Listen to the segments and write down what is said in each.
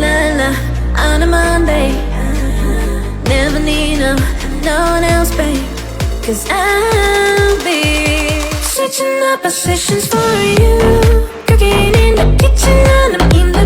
la la on a Monday. Never need no, no one else, babe. Cause I'll be switching up positions for you. Cooking in the kitchen and I'm in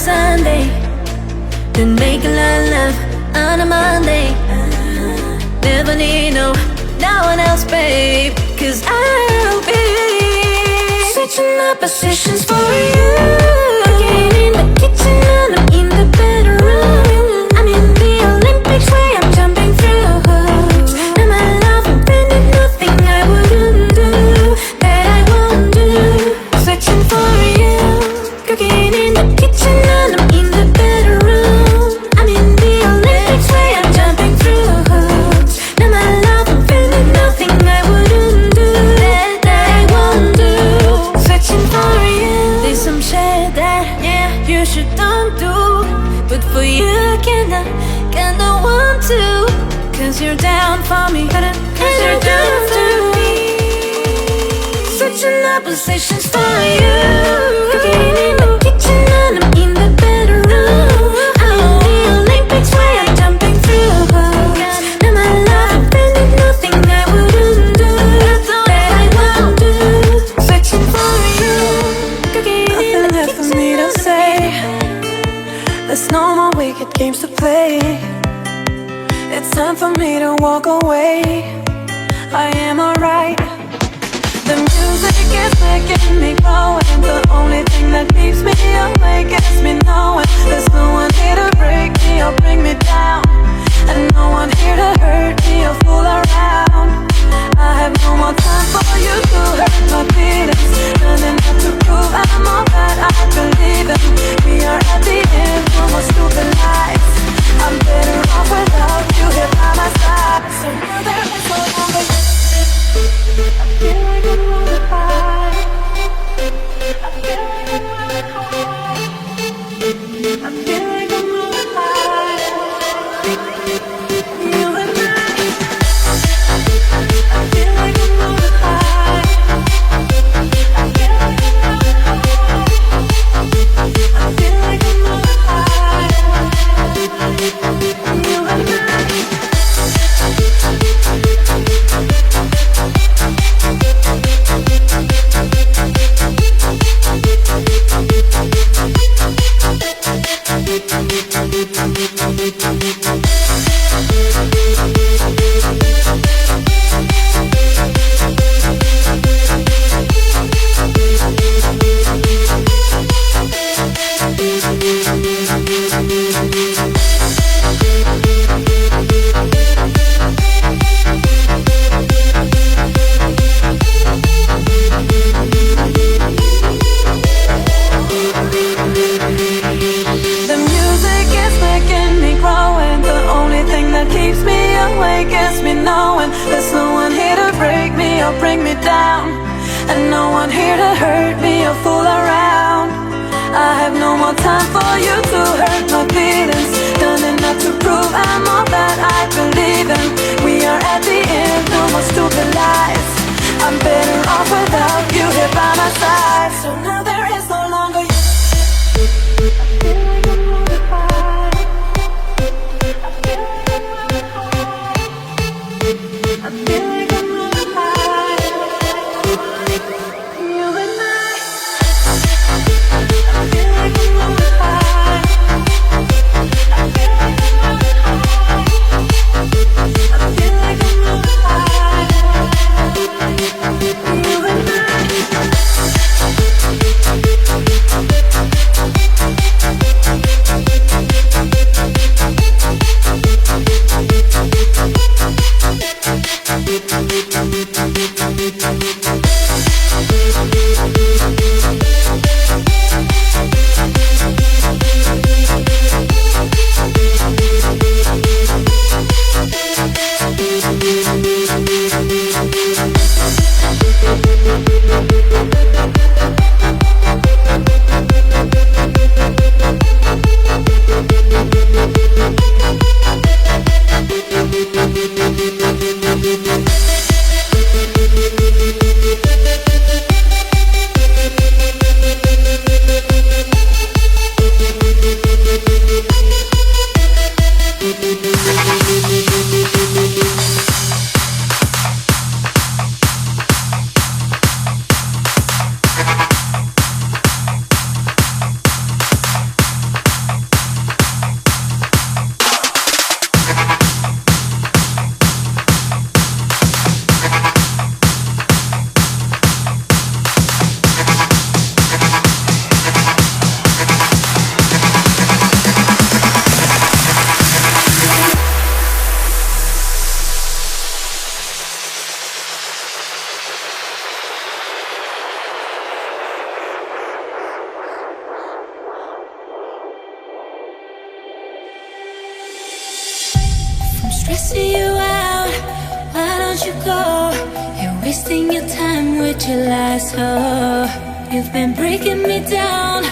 Sunday, then make love on a Monday. Never need no, no one else, babe, cause I'll be switching up positions for you. second make realize, oh, you've been breaking me down.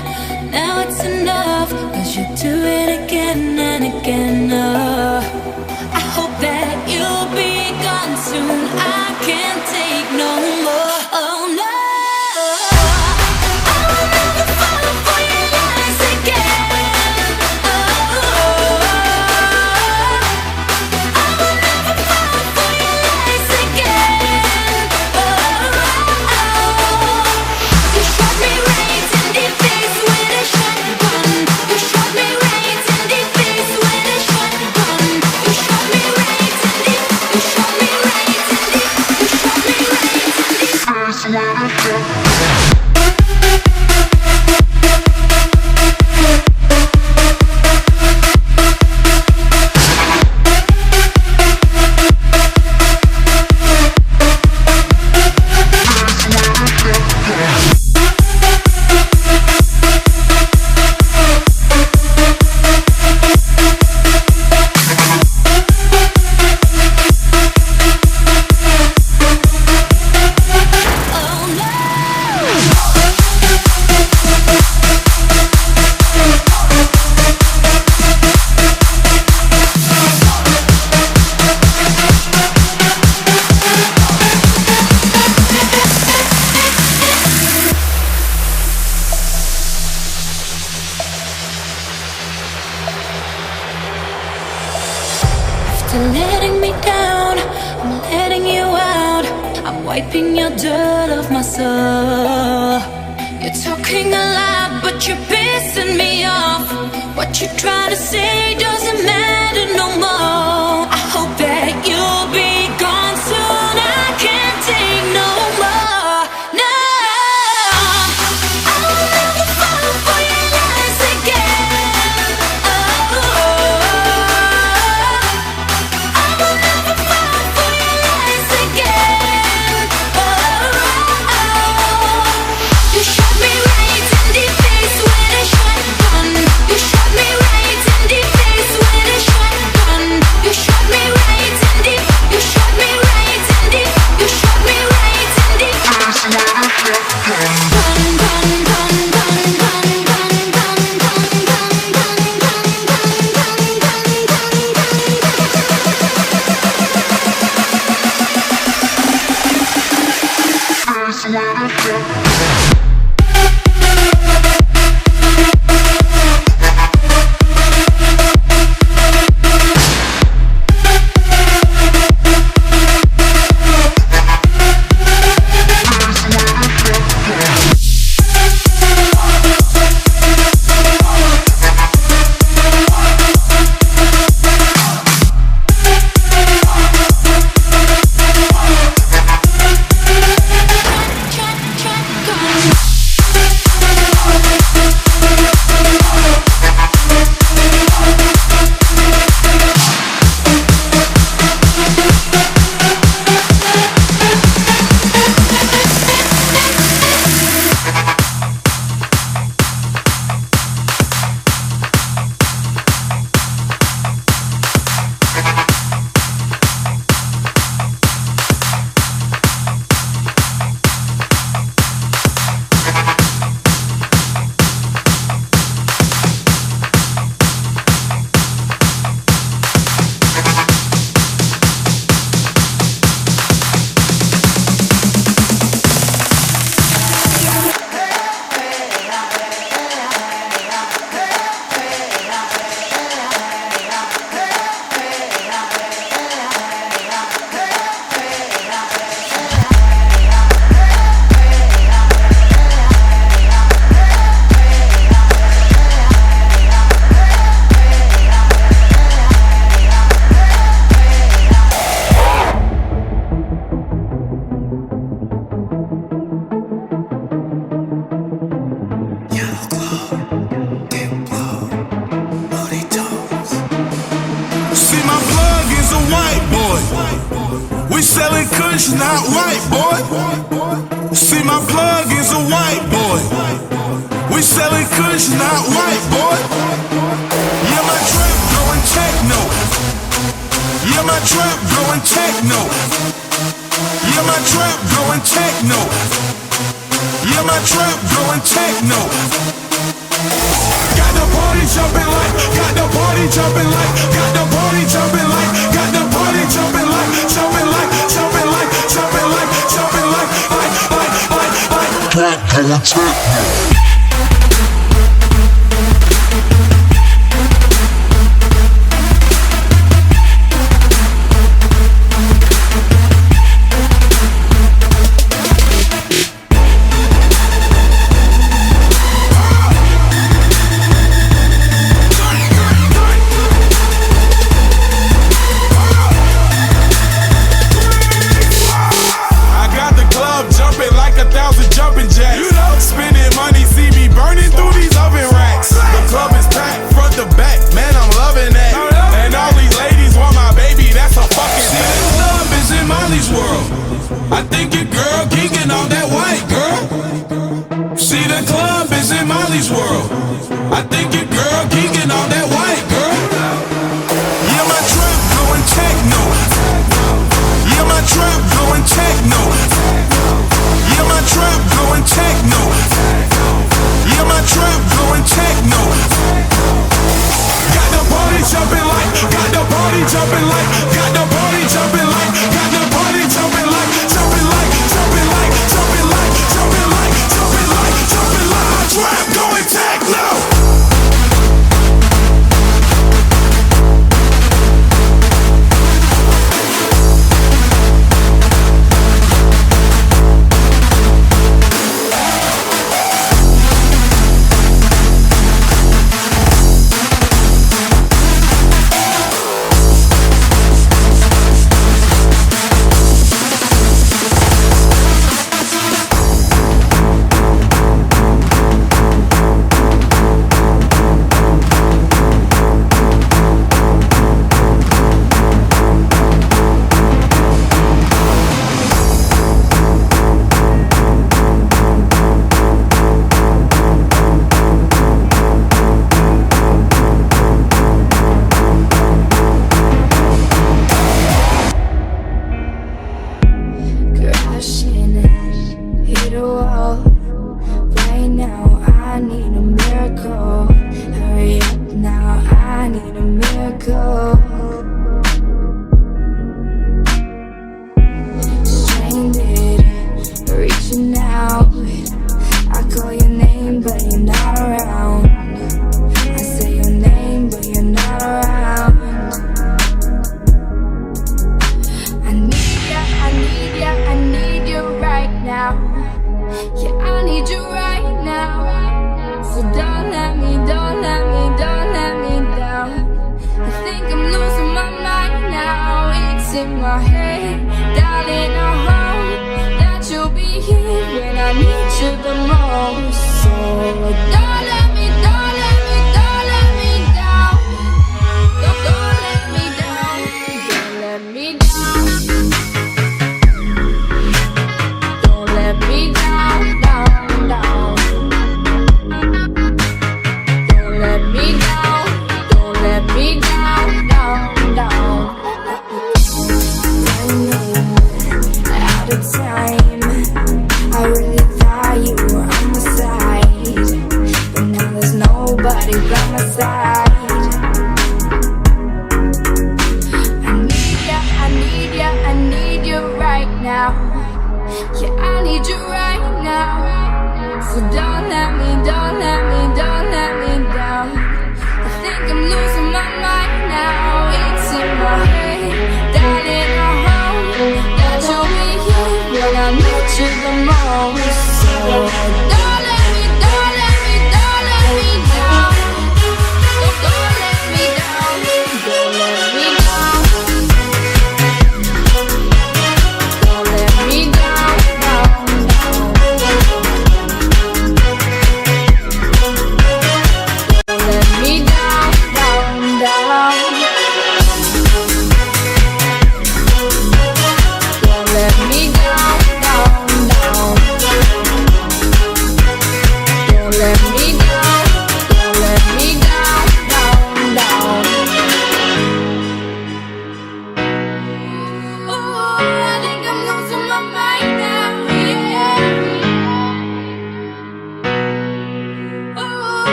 Now it's enough, cause you do it again and again. Oh, I hope that you'll be gone soon. I can't take no more. Let me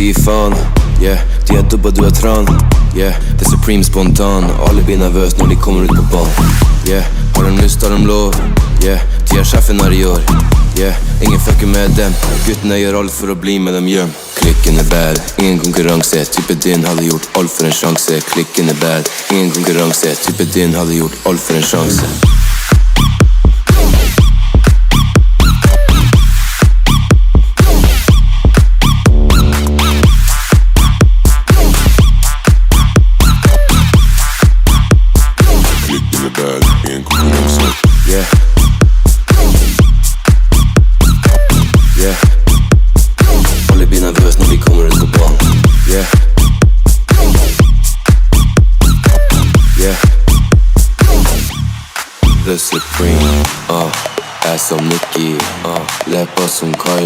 fy fan Yeah, du har dubbad, du har tran Yeah, det är supreme spontan. Alla blir nervös när ni kommer ut på ban Yeah, har de lust har de lov Yeah, du gör chefen när de gör Yeah, ingen fucker med dem. Gutterna gör allt för att bli med dem göm Klicken är bad, ingen konkurrens är Typ din. Hade gjort allt för en chans Klicken är bad, ingen konkurrens är Typ din. Hade gjort allt för en chans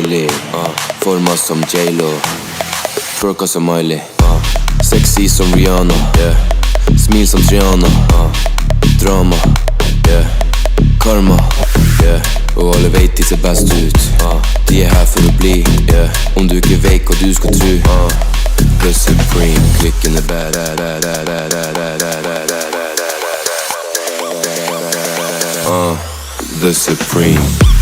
möjlig Uh. Former som J Lo Twerker som Miley. Uh. Sexy som Rihanna. Yeah. Smil som Triana. Uh. Drama. Yeah. Karma. Yeah. Och alle vet de ser best ut. Uh. De er her for å bli. Yeah. Om du ikke vet hva du skal tro. Uh. Plus Supreme. Klikken er bad. Uh. The Supreme.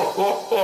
ho, ho.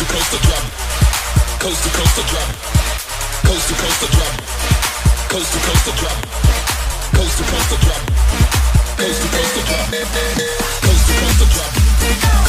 to coast I drop. Coast to coast I drop. Coast to coast I drop. Coast to coast I drop. Coast to coast I drop. Coast to coast I drop. Coast to coast I drop.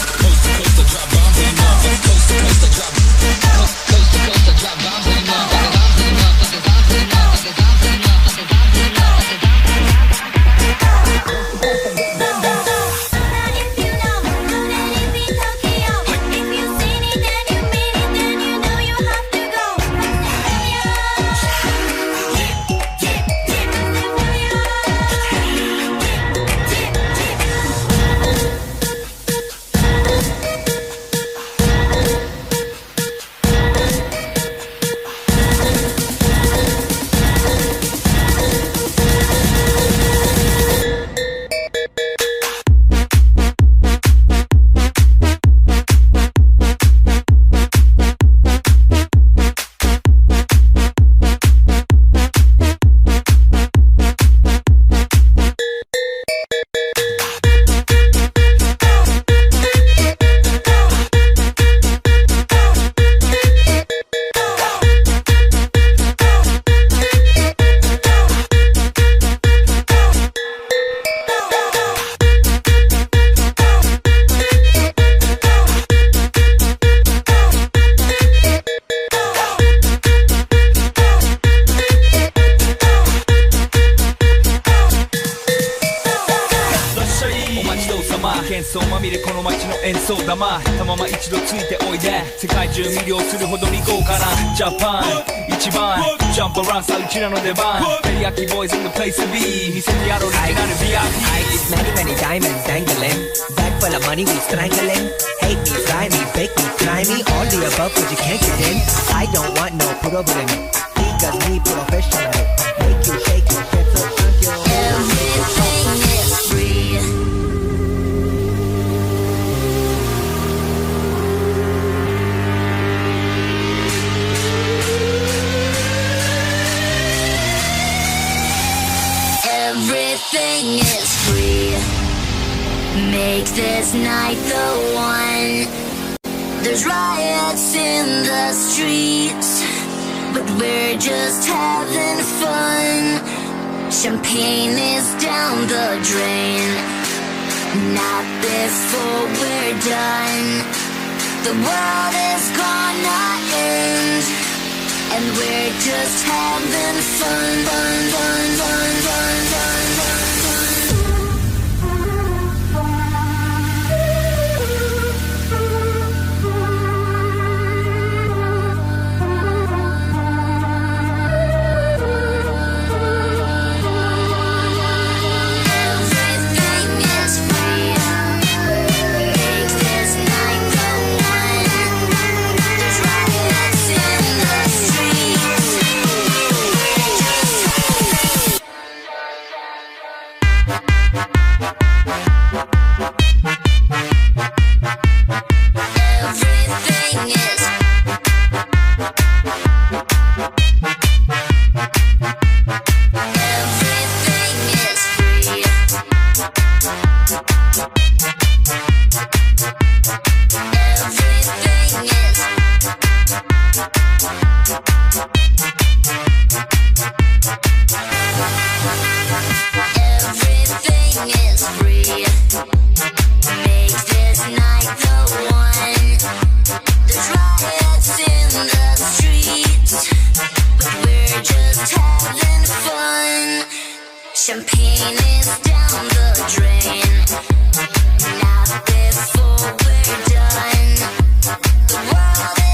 all the above, but you can't get in. I don't want no problem. Because me professional. Make you shake your shit so shake your Everything is free. Everything is free. Make this night the one there's riots in the streets, but we're just having fun. Champagne is down the drain, not before we're done. The world is gonna end, and we're just having fun, fun, fun, fun, fun, fun. Champagne is down the drain. Not before we're done. The world